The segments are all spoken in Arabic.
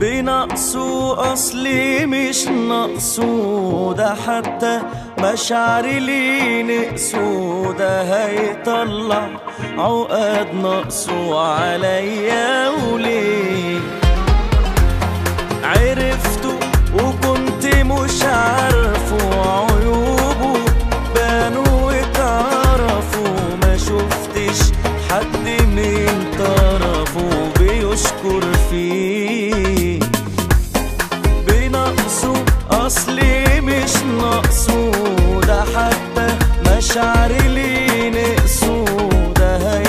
بنقصه أصلي مش نقصه ده حتى مشاعري لي نقصه ده هيطلع عقد نقصه عليا وليه؟ عرفته وكنت مش عارفه مشاعري لي نقصه ده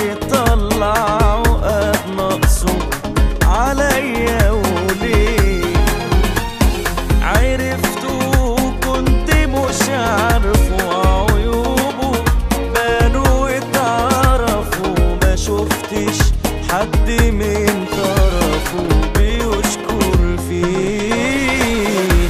عليا وليه عرفته مش عارفه عيوبه ما شفتش حد من طرفه بيشكر فيه.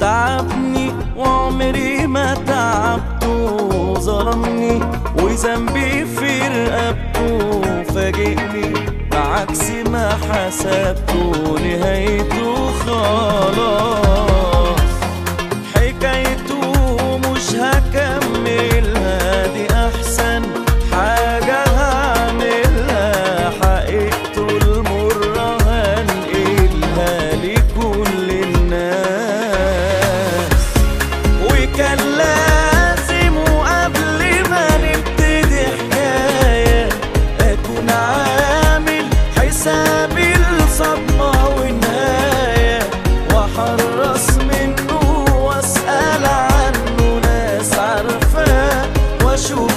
تعبني وعمري ما تعبته ظلمني وذنبي في رقبته فاجئني بعكس ما حسبته نهايته خلاص. حكايته مش هكذا حساب الصدمة والنهاية وحرص منه واسأل عنه ناس عارفاه واشوف